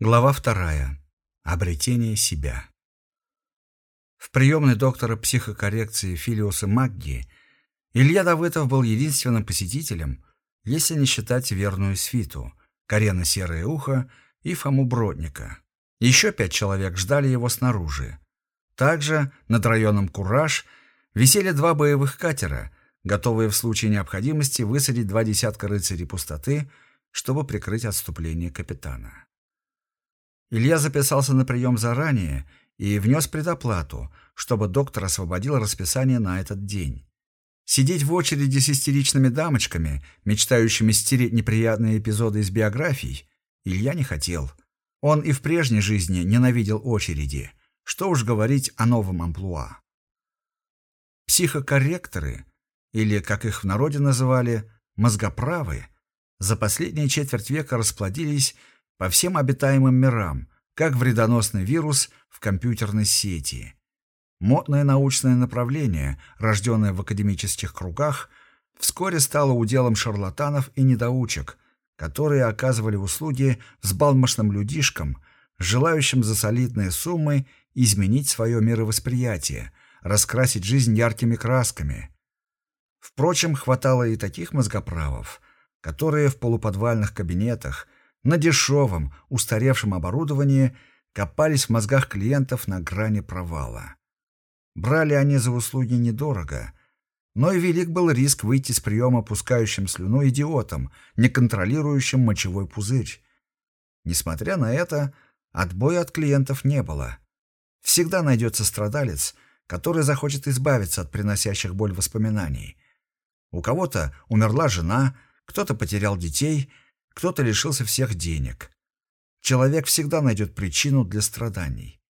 Глава вторая. Обретение себя. В приемной доктора психокоррекции Филиуса Магги Илья Давыдов был единственным посетителем, если не считать верную свиту, Карена Серое Ухо и Фому Бродника. Еще пять человек ждали его снаружи. Также над районом Кураж висели два боевых катера, готовые в случае необходимости высадить два десятка рыцарей пустоты, чтобы прикрыть отступление капитана. Илья записался на прием заранее и внес предоплату, чтобы доктор освободил расписание на этот день. Сидеть в очереди с истеричными дамочками, мечтающими стереть неприятные эпизоды из биографий, Илья не хотел. Он и в прежней жизни ненавидел очереди. Что уж говорить о новом амплуа. Психокорректоры, или, как их в народе называли, мозгоправы, за последние четверть века расплодились по всем обитаемым мирам, как вредоносный вирус в компьютерной сети. Модное научное направление, рожденное в академических кругах, вскоре стало уделом шарлатанов и недоучек, которые оказывали услуги взбалмошным людишкам, желающим за солидные суммы изменить свое мировосприятие, раскрасить жизнь яркими красками. Впрочем, хватало и таких мозгоправов, которые в полуподвальных кабинетах на дешевом, устаревшем оборудовании копались в мозгах клиентов на грани провала. Брали они за услуги недорого, но и велик был риск выйти с приема пускающим слюну идиотом, не контролирующим мочевой пузырь. Несмотря на это, отбоя от клиентов не было. Всегда найдется страдалец, который захочет избавиться от приносящих боль воспоминаний. У кого-то умерла жена, кто-то потерял детей — кто-то лишился всех денег. Человек всегда найдет причину для страданий.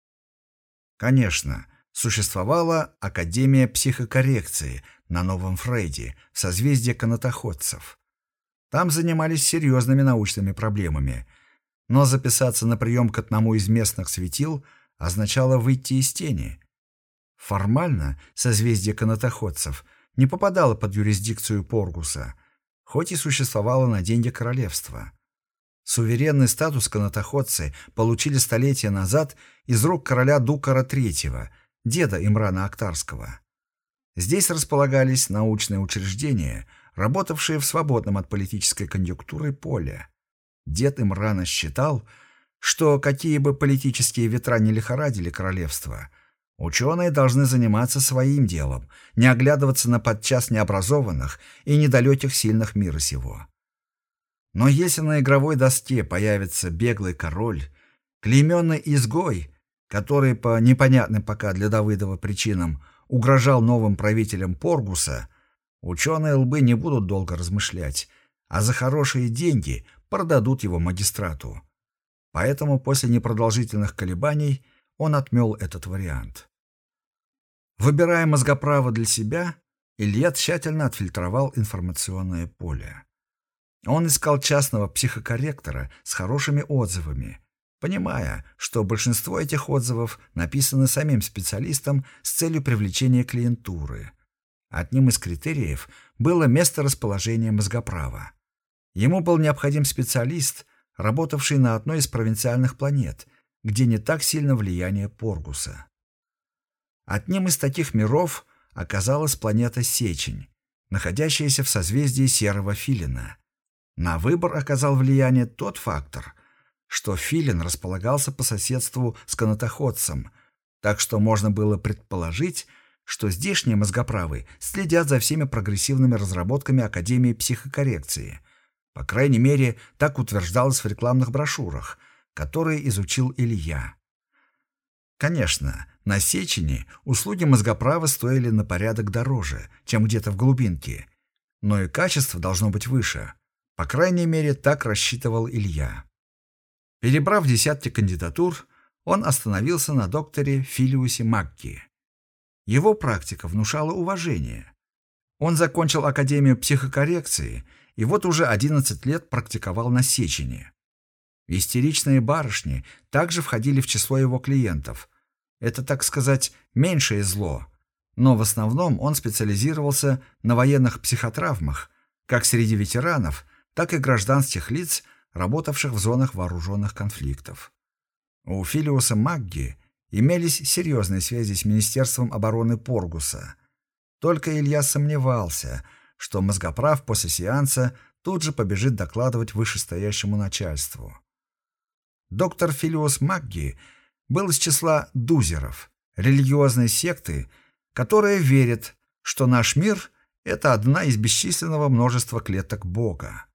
Конечно, существовала Академия психокоррекции на Новом Фрейде в созвездии канатоходцев. Там занимались серьезными научными проблемами, но записаться на прием к одному из местных светил означало выйти из тени. Формально созвездие канатоходцев не попадало под юрисдикцию Поргуса – хоть и существовало на деньги королевства. Суверенный статус канатоходцы получили столетия назад из рук короля Дукара III, деда Имрана Актарского. Здесь располагались научные учреждения, работавшие в свободном от политической конъюнктуры поле. Дед Имрана считал, что какие бы политические ветра не лихорадили королевство – Ученые должны заниматься своим делом, не оглядываться на подчас необразованных и недалеких сильных мира сего. Но если на игровой доске появится беглый король, клейменный изгой, который по непонятным пока для Давыдова причинам угрожал новым правителям Поргуса, ученые лбы не будут долго размышлять, а за хорошие деньги продадут его магистрату. Поэтому после непродолжительных колебаний он отмел этот вариант. Выбирая мозгоправо для себя, Илья тщательно отфильтровал информационное поле. Он искал частного психокорректора с хорошими отзывами, понимая, что большинство этих отзывов написаны самим специалистом с целью привлечения клиентуры. Одним из критериев было место расположения мозгоправа. Ему был необходим специалист, работавший на одной из провинциальных планет, где не так сильно влияние Поргуса. Одним из таких миров оказалась планета Сечень, находящаяся в созвездии Серого Филина. На выбор оказал влияние тот фактор, что Филин располагался по соседству с канатоходцем, так что можно было предположить, что здешние мозгоправы следят за всеми прогрессивными разработками Академии психокоррекции. По крайней мере, так утверждалось в рекламных брошюрах – которые изучил Илья. Конечно, на Сечине услуги мозгоправа стоили на порядок дороже, чем где-то в глубинке, но и качество должно быть выше. По крайней мере, так рассчитывал Илья. Перебрав десятки кандидатур, он остановился на докторе Филиусе Макки. Его практика внушала уважение. Он закончил Академию психокоррекции и вот уже 11 лет практиковал на Сечине. Истеричные барышни также входили в число его клиентов. Это, так сказать, меньшее зло. Но в основном он специализировался на военных психотравмах, как среди ветеранов, так и гражданских лиц, работавших в зонах вооруженных конфликтов. У Филиуса Магги имелись серьезные связи с Министерством обороны Поргуса. Только Илья сомневался, что мозгоправ после сеанса тут же побежит докладывать вышестоящему начальству. Доктор Филиус Магги был из числа дузеров, религиозной секты, которая верит, что наш мир — это одна из бесчисленного множества клеток Бога.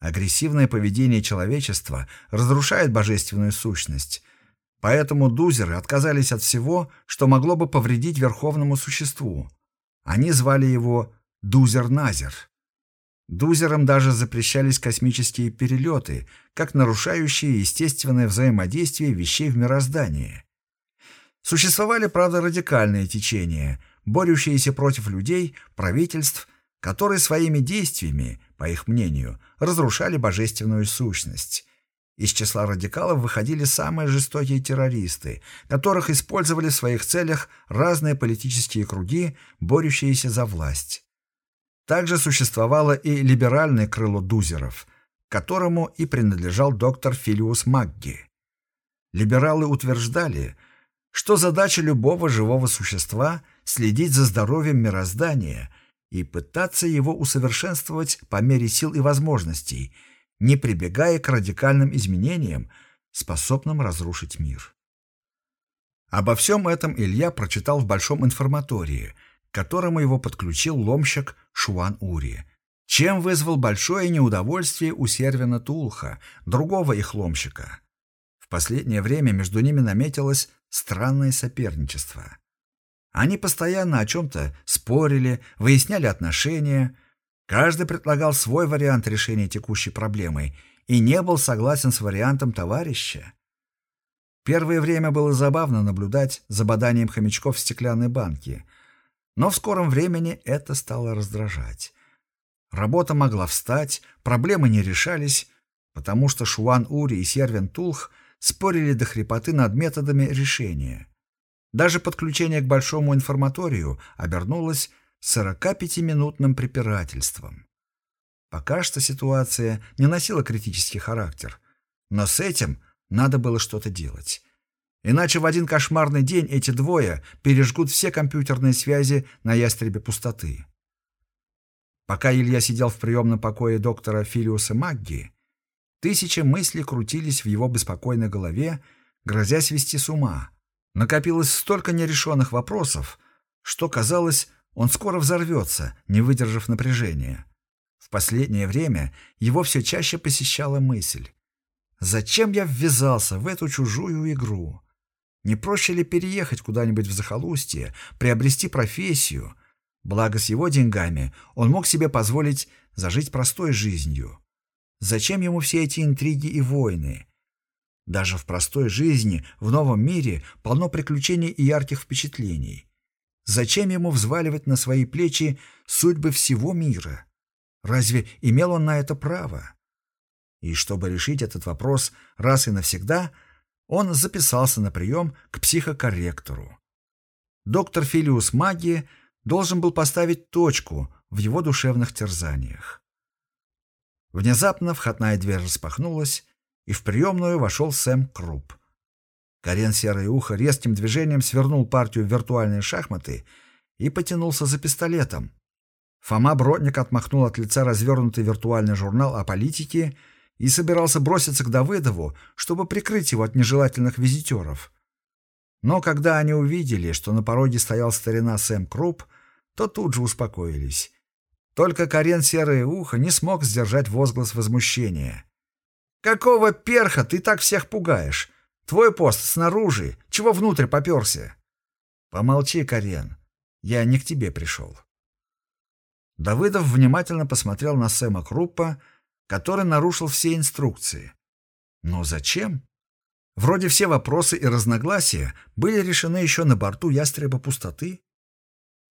Агрессивное поведение человечества разрушает божественную сущность, поэтому дузеры отказались от всего, что могло бы повредить верховному существу. Они звали его Дузер-Назер. Дузерам даже запрещались космические перелеты, как нарушающие естественное взаимодействие вещей в мироздании. Существовали, правда, радикальные течения, борющиеся против людей, правительств, которые своими действиями, по их мнению, разрушали божественную сущность. Из числа радикалов выходили самые жестокие террористы, которых использовали в своих целях разные политические круги, борющиеся за власть. Также существовало и либеральное крыло дузеров, которому и принадлежал доктор Филиус Магги. Либералы утверждали, что задача любого живого существа – следить за здоровьем мироздания и пытаться его усовершенствовать по мере сил и возможностей, не прибегая к радикальным изменениям, способным разрушить мир. Обо всем этом Илья прочитал в большом информатории, которому его подключил ломщик Шуан Ури, чем вызвал большое неудовольствие у Сервина Тулха, другого их ломщика. В последнее время между ними наметилось странное соперничество. Они постоянно о чем-то спорили, выясняли отношения. Каждый предлагал свой вариант решения текущей проблемы и не был согласен с вариантом товарища. Первое время было забавно наблюдать за боданием хомячков в стеклянной банке, но в скором времени это стало раздражать. Работа могла встать, проблемы не решались, потому что Шуан Ури и Сервин Тулх спорили до хрипоты над методами решения. Даже подключение к большому информаторию обернулось 45-минутным препирательством. Пока что ситуация не носила критический характер, но с этим надо было что-то делать. Иначе в один кошмарный день эти двое пережгут все компьютерные связи на ястребе пустоты. Пока Илья сидел в приемном покое доктора Филиуса Магги, тысячи мыслей крутились в его беспокойной голове, грозя свести с ума. Накопилось столько нерешенных вопросов, что, казалось, он скоро взорвется, не выдержав напряжения. В последнее время его все чаще посещала мысль. «Зачем я ввязался в эту чужую игру? Не проще ли переехать куда-нибудь в захолустье, приобрести профессию? Благо с его деньгами он мог себе позволить зажить простой жизнью. Зачем ему все эти интриги и войны? Даже в простой жизни, в новом мире, полно приключений и ярких впечатлений. Зачем ему взваливать на свои плечи судьбы всего мира? Разве имел он на это право? И чтобы решить этот вопрос раз и навсегда, он записался на прием к психокорректору. Доктор Филиус Маги должен был поставить точку в его душевных терзаниях. Внезапно входная дверь распахнулась, и в приемную вошел Сэм Круп. Карен Серое Ухо резким движением свернул партию в виртуальные шахматы и потянулся за пистолетом. Фома Бродник отмахнул от лица развернутый виртуальный журнал о политике и собирался броситься к Давыдову, чтобы прикрыть его от нежелательных визитеров. Но когда они увидели, что на пороге стоял старина Сэм Круп, то тут же успокоились. Только Карен Серое Ухо не смог сдержать возглас возмущения. Какого перха ты так всех пугаешь? Твой пост снаружи. Чего внутрь поперся? Помолчи, Карен. Я не к тебе пришел. Давыдов внимательно посмотрел на Сэма Круппа, который нарушил все инструкции. Но зачем? Вроде все вопросы и разногласия были решены еще на борту ястреба пустоты.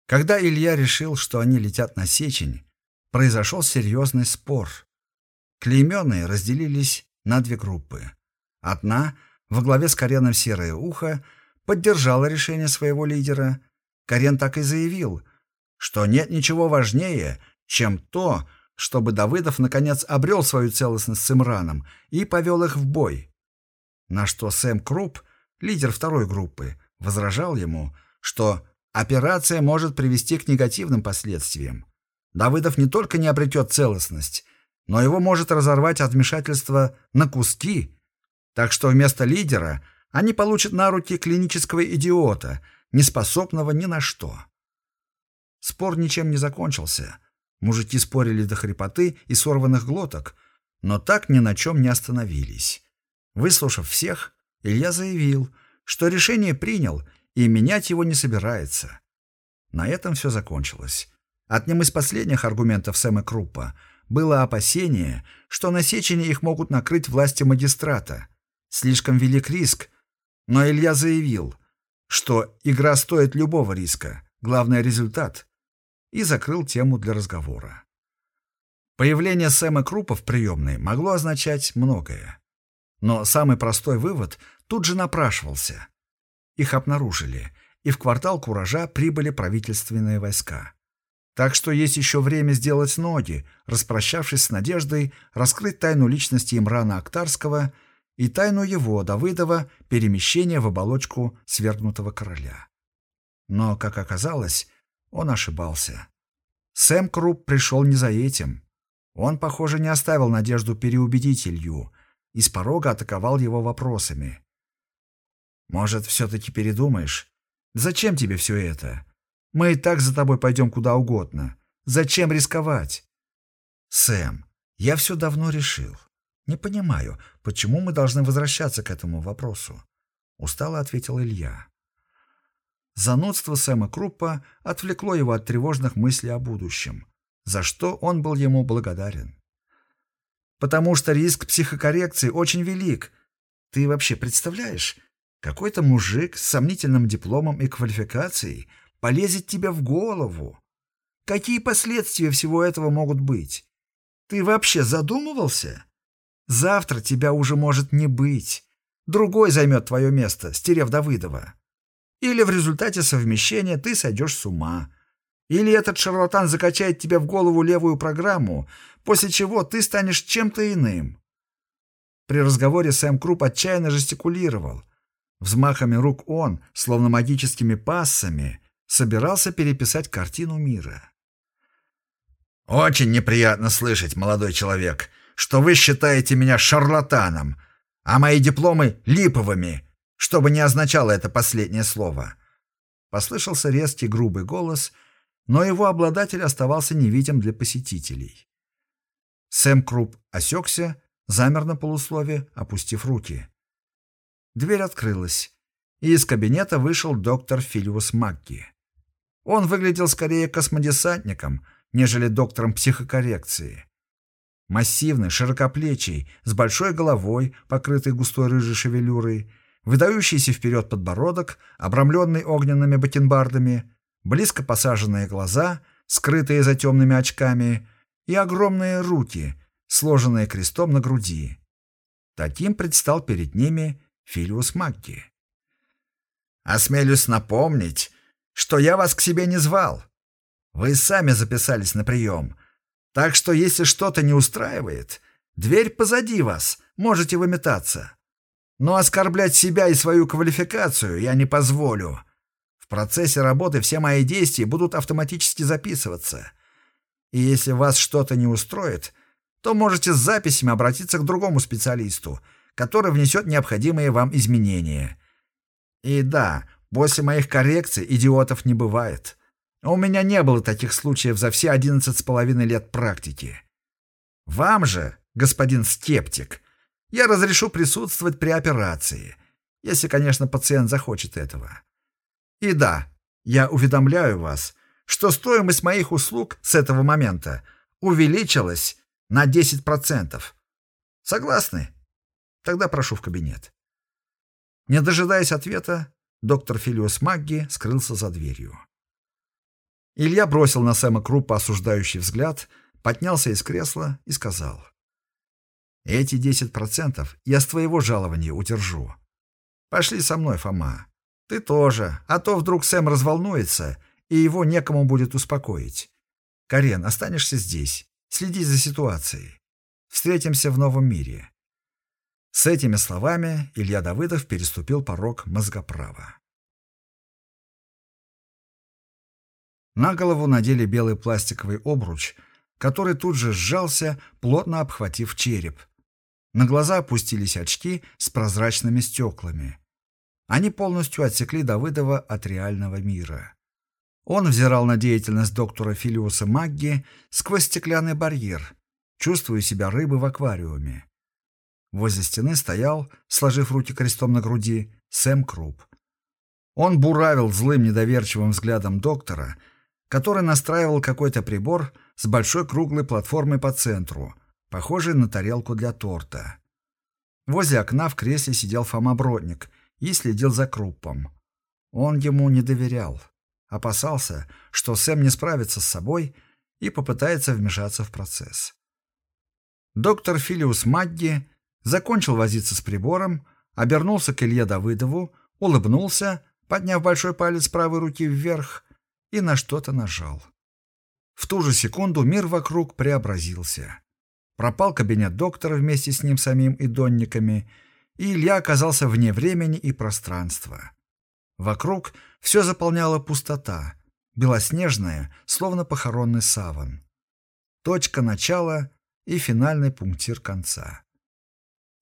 Когда Илья решил, что они летят на Сечень, произошел серьезный спор. Клейменные разделились на две группы. Одна, во главе с Кареном Серое Ухо, поддержала решение своего лидера. Карен так и заявил, что нет ничего важнее, чем то, чтобы Давыдов наконец обрел свою целостность с Имраном и повел их в бой. На что Сэм Круп, лидер второй группы, возражал ему, что операция может привести к негативным последствиям. Давыдов не только не обретет целостность, но его может разорвать от вмешательства на куски. Так что вместо лидера они получат на руки клинического идиота, неспособного ни на что. Спор ничем не закончился. Мужики спорили до хрипоты и сорванных глоток, но так ни на чем не остановились. Выслушав всех, Илья заявил, что решение принял и менять его не собирается. На этом все закончилось. Одним из последних аргументов Сэма Круппа было опасение, что на Сечине их могут накрыть власти магистрата. Слишком велик риск. Но Илья заявил, что игра стоит любого риска, главное — результат и закрыл тему для разговора. Появление Сэма Крупа в приемной могло означать многое. Но самый простой вывод тут же напрашивался. Их обнаружили, и в квартал Куража прибыли правительственные войска. Так что есть еще время сделать ноги, распрощавшись с надеждой раскрыть тайну личности Имрана Актарского и тайну его, Давыдова, перемещения в оболочку свергнутого короля. Но, как оказалось, он ошибался. Сэм Круп пришел не за этим. Он, похоже, не оставил надежду переубедить Илью и с порога атаковал его вопросами. «Может, все-таки передумаешь? Зачем тебе все это? Мы и так за тобой пойдем куда угодно. Зачем рисковать?» «Сэм, я все давно решил. Не понимаю, почему мы должны возвращаться к этому вопросу?» Устало ответил Илья. Занудство Сэма Круппа отвлекло его от тревожных мыслей о будущем, за что он был ему благодарен. «Потому что риск психокоррекции очень велик. Ты вообще представляешь, какой-то мужик с сомнительным дипломом и квалификацией полезет тебе в голову? Какие последствия всего этого могут быть? Ты вообще задумывался? Завтра тебя уже может не быть. Другой займет твое место, стерев Давыдова. Или в результате совмещения ты сойдешь с ума. Или этот шарлатан закачает тебе в голову левую программу, после чего ты станешь чем-то иным. При разговоре Сэм Круп отчаянно жестикулировал. Взмахами рук он, словно магическими пассами, собирался переписать картину мира. «Очень неприятно слышать, молодой человек, что вы считаете меня шарлатаном, а мои дипломы — липовыми», что бы ни означало это последнее слово. Послышался резкий грубый голос, но его обладатель оставался невидим для посетителей. Сэм Круп осекся, замер на полуслове, опустив руки. Дверь открылась, и из кабинета вышел доктор Филиус Макки. Он выглядел скорее космодесантником, нежели доктором психокоррекции. Массивный, широкоплечий, с большой головой, покрытой густой рыжей шевелюрой, выдающийся вперед подбородок, обрамленный огненными бакенбардами, близко посаженные глаза, скрытые за темными очками, и огромные руки, сложенные крестом на груди. Таким предстал перед ними Филиус Макки. «Осмелюсь напомнить, что я вас к себе не звал. Вы сами записались на прием, так что если что-то не устраивает, дверь позади вас, можете выметаться. Но оскорблять себя и свою квалификацию я не позволю. В процессе работы все мои действия будут автоматически записываться. И если вас что-то не устроит, то можете с записями обратиться к другому специалисту, который внесет необходимые вам изменения. И да, после моих коррекций идиотов не бывает. У меня не было таких случаев за все одиннадцать с половиной лет практики. Вам же, господин скептик, я разрешу присутствовать при операции, если, конечно, пациент захочет этого. И да, я уведомляю вас, что стоимость моих услуг с этого момента увеличилась на 10%. Согласны? Тогда прошу в кабинет. Не дожидаясь ответа, доктор Филиус Магги скрылся за дверью. Илья бросил на Сэма Крупа осуждающий взгляд, поднялся из кресла и сказал. Эти десять процентов я с твоего жалования удержу. Пошли со мной, Фома. Ты тоже, а то вдруг Сэм разволнуется, и его некому будет успокоить. Карен, останешься здесь. следить за ситуацией. Встретимся в новом мире. С этими словами Илья Давыдов переступил порог мозгоправа. На голову надели белый пластиковый обруч, который тут же сжался, плотно обхватив череп. На глаза опустились очки с прозрачными стеклами. Они полностью отсекли Давыдова от реального мира. Он взирал на деятельность доктора Филиуса Магги сквозь стеклянный барьер, чувствуя себя рыбой в аквариуме. Возле стены стоял, сложив руки крестом на груди, Сэм Круп. Он буравил злым недоверчивым взглядом доктора, который настраивал какой-то прибор с большой круглой платформой по центру, похожей на тарелку для торта. Возле окна в кресле сидел Фома Бродник и следил за Круппом. Он ему не доверял, опасался, что Сэм не справится с собой и попытается вмешаться в процесс. Доктор Филиус Магги закончил возиться с прибором, обернулся к Илье Давыдову, улыбнулся, подняв большой палец правой руки вверх и на что-то нажал. В ту же секунду мир вокруг преобразился. Пропал кабинет доктора вместе с ним самим и донниками, и Илья оказался вне времени и пространства. Вокруг все заполняла пустота, белоснежная, словно похоронный саван. Точка начала и финальный пунктир конца.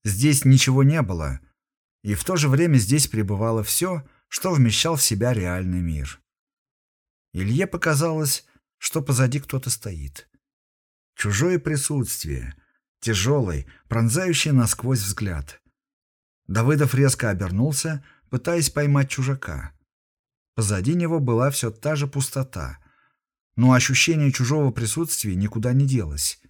Здесь ничего не было, и в то же время здесь пребывало все, что вмещал в себя реальный мир. Илье показалось, что позади кто-то стоит. Чужое присутствие, тяжелый, пронзающий насквозь взгляд. Давыдов резко обернулся, пытаясь поймать чужака. Позади него была все та же пустота, но ощущение чужого присутствия никуда не делось.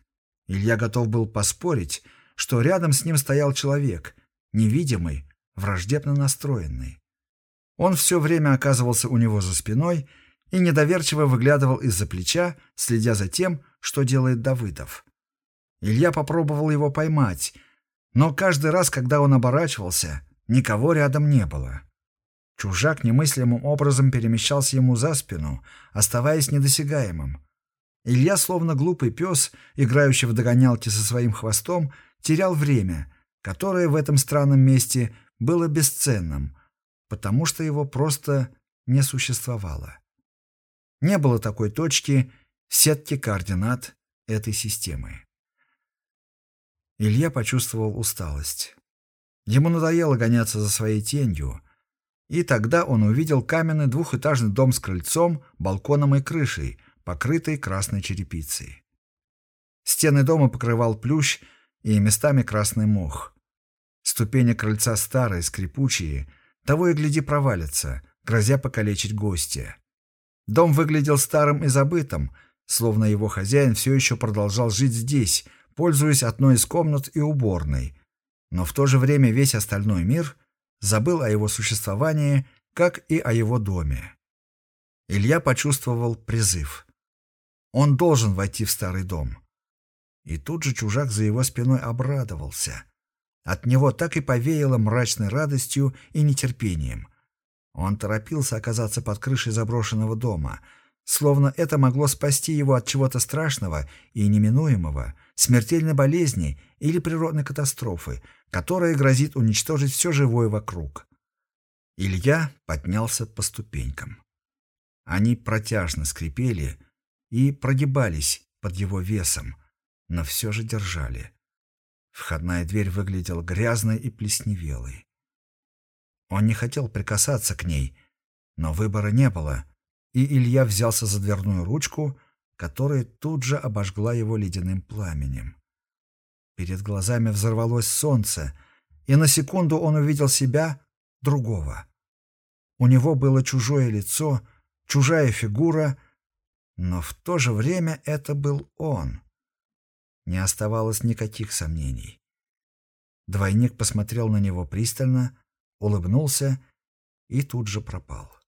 Илья готов был поспорить, что рядом с ним стоял человек, невидимый, враждебно настроенный. Он все время оказывался у него за спиной и недоверчиво выглядывал из-за плеча, следя за тем, что делает Давыдов. Илья попробовал его поймать, но каждый раз, когда он оборачивался, никого рядом не было. Чужак немыслимым образом перемещался ему за спину, оставаясь недосягаемым. Илья, словно глупый пес, играющий в догонялки со своим хвостом, терял время, которое в этом странном месте было бесценным, потому что его просто не существовало. Не было такой точки в сетке координат этой системы. Илья почувствовал усталость. Ему надоело гоняться за своей тенью, и тогда он увидел каменный двухэтажный дом с крыльцом, балконом и крышей, покрытой красной черепицей. Стены дома покрывал плющ и местами красный мох. Ступени крыльца старые, скрипучие, того и гляди провалятся, грозя покалечить гостя. Дом выглядел старым и забытым, словно его хозяин все еще продолжал жить здесь, пользуясь одной из комнат и уборной. Но в то же время весь остальной мир забыл о его существовании, как и о его доме. Илья почувствовал призыв. Он должен войти в старый дом. И тут же чужак за его спиной обрадовался. От него так и повеяло мрачной радостью и нетерпением. Он торопился оказаться под крышей заброшенного дома, словно это могло спасти его от чего-то страшного и неминуемого, смертельной болезни или природной катастрофы, которая грозит уничтожить все живое вокруг. Илья поднялся по ступенькам. Они протяжно скрипели и прогибались под его весом, но все же держали. Входная дверь выглядела грязной и плесневелой. Он не хотел прикасаться к ней, но выбора не было, и Илья взялся за дверную ручку, которая тут же обожгла его ледяным пламенем. Перед глазами взорвалось солнце, и на секунду он увидел себя другого. У него было чужое лицо, чужая фигура, но в то же время это был он. Не оставалось никаких сомнений. Двойник посмотрел на него пристально, улыбнулся и тут же пропал.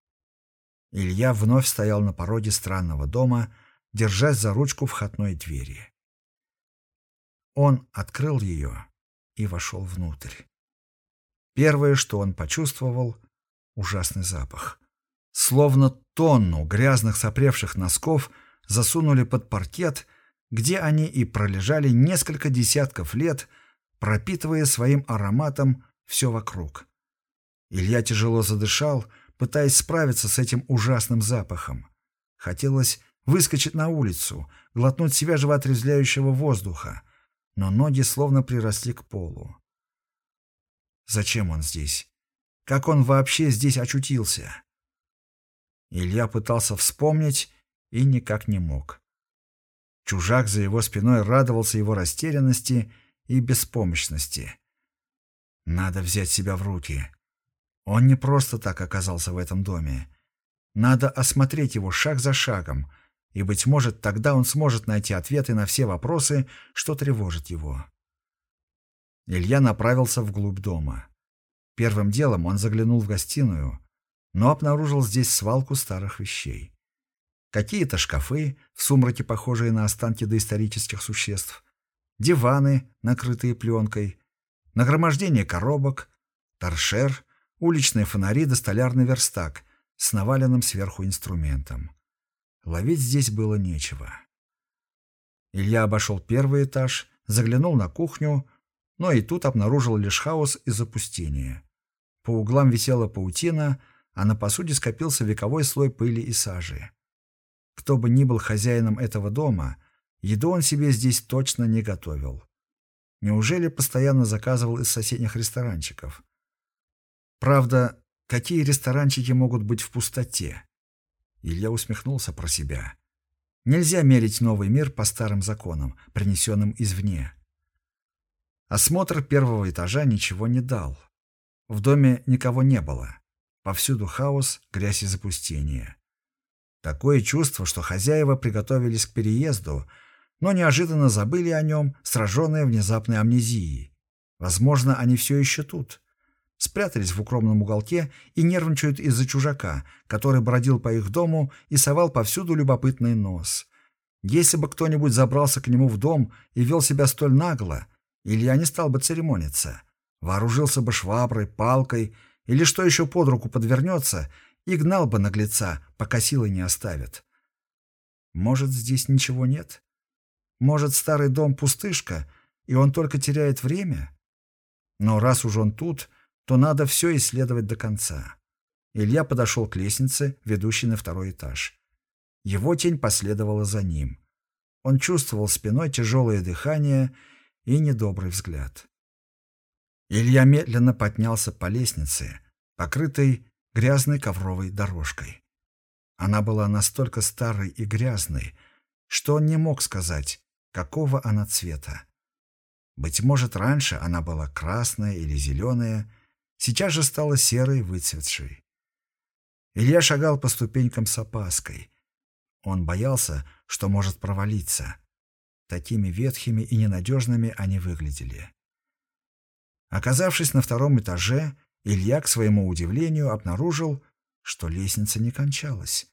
Илья вновь стоял на пороге странного дома, держась за ручку входной двери. Он открыл ее и вошел внутрь. Первое, что он почувствовал — ужасный запах. Словно тонну грязных сопревших носков засунули под паркет где они и пролежали несколько десятков лет, пропитывая своим ароматом все вокруг. Илья тяжело задышал, пытаясь справиться с этим ужасным запахом. Хотелось выскочить на улицу, глотнуть себя живоотрезвляющего воздуха, но ноги словно приросли к полу. Зачем он здесь? Как он вообще здесь очутился? Илья пытался вспомнить и никак не мог. Чужак за его спиной радовался его растерянности и беспомощности. Надо взять себя в руки. Он не просто так оказался в этом доме. Надо осмотреть его шаг за шагом, и, быть может, тогда он сможет найти ответы на все вопросы, что тревожит его. Илья направился вглубь дома. Первым делом он заглянул в гостиную, но обнаружил здесь свалку старых вещей. Какие-то шкафы, в сумраке похожие на останки доисторических существ, диваны, накрытые пленкой, нагромождение коробок, торшер, уличные фонари да столярный верстак с наваленным сверху инструментом. Ловить здесь было нечего. Илья обошел первый этаж, заглянул на кухню, но и тут обнаружил лишь хаос и запустение. По углам висела паутина, а на посуде скопился вековой слой пыли и сажи. Кто бы ни был хозяином этого дома, еду он себе здесь точно не готовил. Неужели постоянно заказывал из соседних ресторанчиков? Правда, какие ресторанчики могут быть в пустоте? Илья усмехнулся про себя. Нельзя мерить новый мир по старым законам, принесенным извне. Осмотр первого этажа ничего не дал. В доме никого не было. Повсюду хаос, грязь и запустение. Такое чувство, что хозяева приготовились к переезду, но неожиданно забыли о нем, сраженные внезапной амнезией. Возможно, они все еще тут спрятались в укромном уголке и нервничают из-за чужака, который бродил по их дому и совал повсюду любопытный нос. Если бы кто-нибудь забрался к нему в дом и вел себя столь нагло, Илья не стал бы церемониться. Вооружился бы шваброй, палкой или что еще под руку подвернется и гнал бы наглеца, пока силы не оставит. Может, здесь ничего нет? Может, старый дом пустышка, и он только теряет время? Но раз уж он тут, то надо все исследовать до конца. Илья подошел к лестнице, ведущей на второй этаж. Его тень последовала за ним. Он чувствовал спиной тяжелое дыхание и недобрый взгляд. Илья медленно поднялся по лестнице, покрытой грязной ковровой дорожкой. Она была настолько старой и грязной, что он не мог сказать, какого она цвета. Быть может, раньше она была красная или зеленая, сейчас же стала серой выцветшей. Илья шагал по ступенькам с опаской. Он боялся, что может провалиться. Такими ветхими и ненадежными они выглядели. Оказавшись на втором этаже, Илья, к своему удивлению, обнаружил, что лестница не кончалась.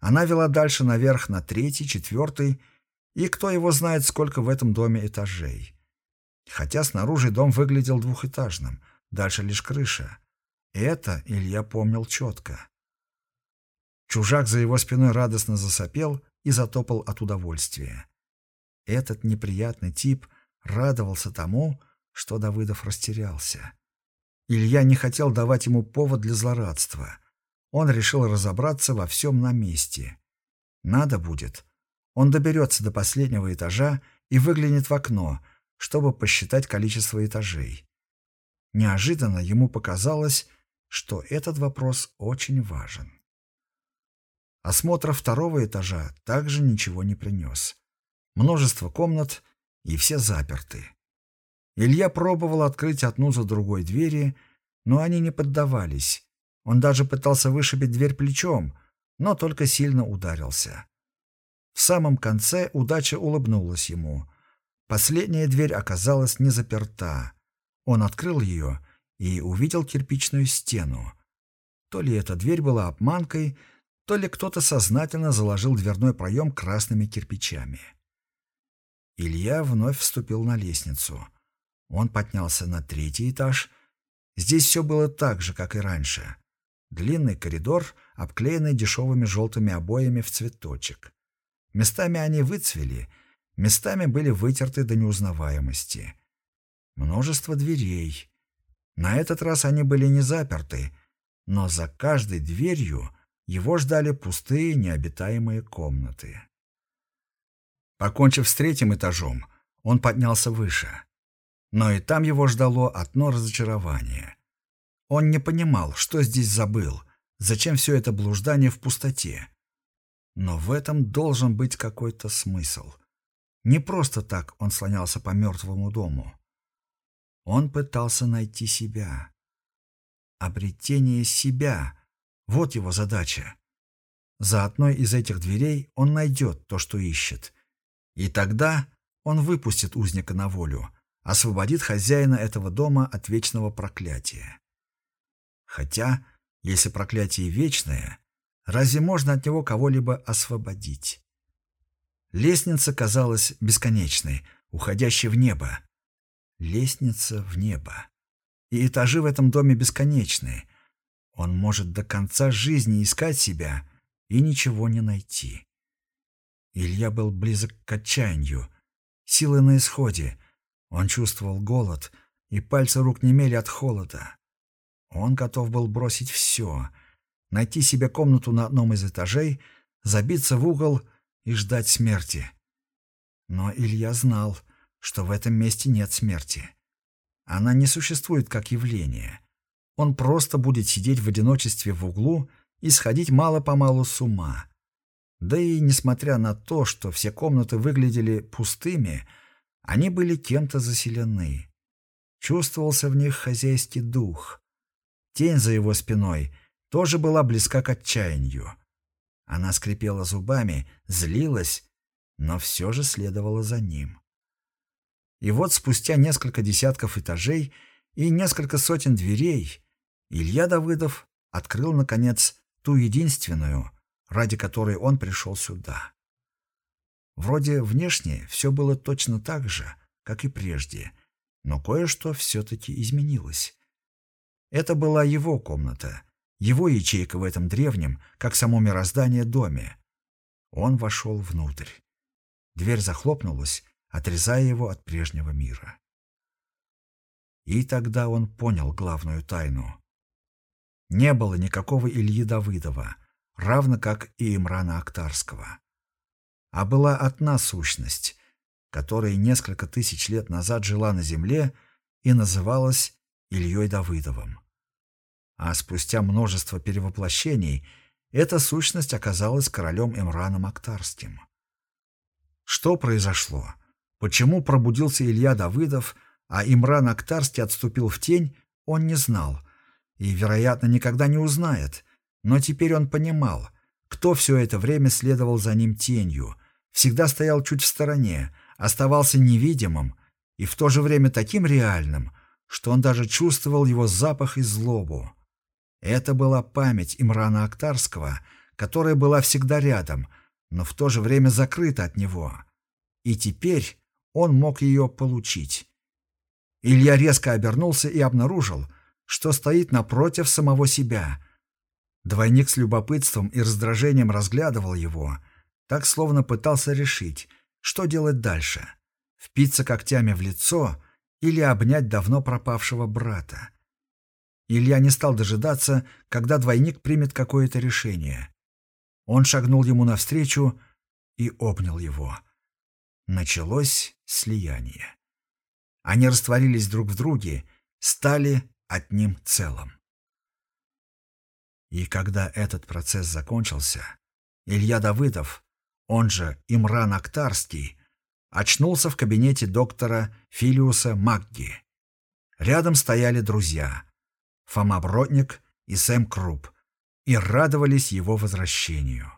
Она вела дальше наверх на третий, четвертый, и кто его знает, сколько в этом доме этажей. Хотя снаружи дом выглядел двухэтажным — Дальше лишь крыша. Это Илья помнил четко. Чужак за его спиной радостно засопел и затопал от удовольствия. Этот неприятный тип радовался тому, что Давыдов растерялся. Илья не хотел давать ему повод для злорадства. Он решил разобраться во всем на месте. Надо будет. Он доберется до последнего этажа и выглянет в окно, чтобы посчитать количество этажей. Неожиданно ему показалось, что этот вопрос очень важен. Осмотр второго этажа также ничего не принес. Множество комнат, и все заперты. Илья пробовал открыть одну за другой двери, но они не поддавались. Он даже пытался вышибить дверь плечом, но только сильно ударился. В самом конце удача улыбнулась ему. Последняя дверь оказалась не заперта. Он открыл ее и увидел кирпичную стену. То ли эта дверь была обманкой, то ли кто-то сознательно заложил дверной проем красными кирпичами. Илья вновь вступил на лестницу. Он поднялся на третий этаж. Здесь все было так же, как и раньше. Длинный коридор, обклеенный дешевыми желтыми обоями в цветочек. Местами они выцвели, местами были вытерты до неузнаваемости. Множество дверей. На этот раз они были не заперты, но за каждой дверью его ждали пустые необитаемые комнаты. Покончив с третьим этажом, он поднялся выше. Но и там его ждало одно разочарование. Он не понимал, что здесь забыл, зачем все это блуждание в пустоте. Но в этом должен быть какой-то смысл. Не просто так он слонялся по мертвому дому. Он пытался найти себя. Обретение себя — вот его задача. За одной из этих дверей он найдет то, что ищет. И тогда он выпустит узника на волю, освободит хозяина этого дома от вечного проклятия. Хотя, если проклятие вечное, разве можно от него кого-либо освободить? Лестница казалась бесконечной, уходящей в небо. Лестница в небо. И этажи в этом доме бесконечные. Он может до конца жизни искать себя и ничего не найти. Илья был близок к отчаянию. Силы на исходе. Он чувствовал голод, и пальцы рук немели от холода. Он готов был бросить все, найти себе комнату на одном из этажей, забиться в угол и ждать смерти. Но Илья знал, что в этом месте нет смерти. Она не существует как явление. Он просто будет сидеть в одиночестве в углу и сходить мало-помалу с ума. Да и несмотря на то, что все комнаты выглядели пустыми, они были кем-то заселены. Чувствовался в них хозяйский дух. Тень за его спиной тоже была близка к отчаянию. Она скрипела зубами, злилась, но все же следовала за ним. И вот спустя несколько десятков этажей и несколько сотен дверей Илья Давыдов открыл, наконец, ту единственную, ради которой он пришел сюда. Вроде внешне все было точно так же, как и прежде, но кое-что все-таки изменилось. Это была его комната, его ячейка в этом древнем, как само мироздание, доме. Он вошел внутрь. Дверь захлопнулась, отрезая его от прежнего мира. И тогда он понял главную тайну. Не было никакого Ильи Давыдова, равно как и Имрана Актарского. А была одна сущность, которая несколько тысяч лет назад жила на земле и называлась Ильей Давыдовым. А спустя множество перевоплощений эта сущность оказалась королем Имраном Актарским. Что произошло? Почему пробудился Илья Давыдов, а Имран Актарский отступил в тень, он не знал и, вероятно, никогда не узнает. Но теперь он понимал, кто все это время следовал за ним тенью, всегда стоял чуть в стороне, оставался невидимым и в то же время таким реальным, что он даже чувствовал его запах и злобу. Это была память Имрана Актарского, которая была всегда рядом, но в то же время закрыта от него. И теперь он мог ее получить. Илья резко обернулся и обнаружил, что стоит напротив самого себя. Двойник с любопытством и раздражением разглядывал его, так словно пытался решить, что делать дальше — впиться когтями в лицо или обнять давно пропавшего брата. Илья не стал дожидаться, когда двойник примет какое-то решение. Он шагнул ему навстречу и обнял его. Началось слияние. Они растворились друг в друге, стали одним целым. И когда этот процесс закончился, Илья Давыдов, он же Имран Актарский, очнулся в кабинете доктора Филиуса Макги. Рядом стояли друзья Фома Бродник и Сэм Круп и радовались его возвращению.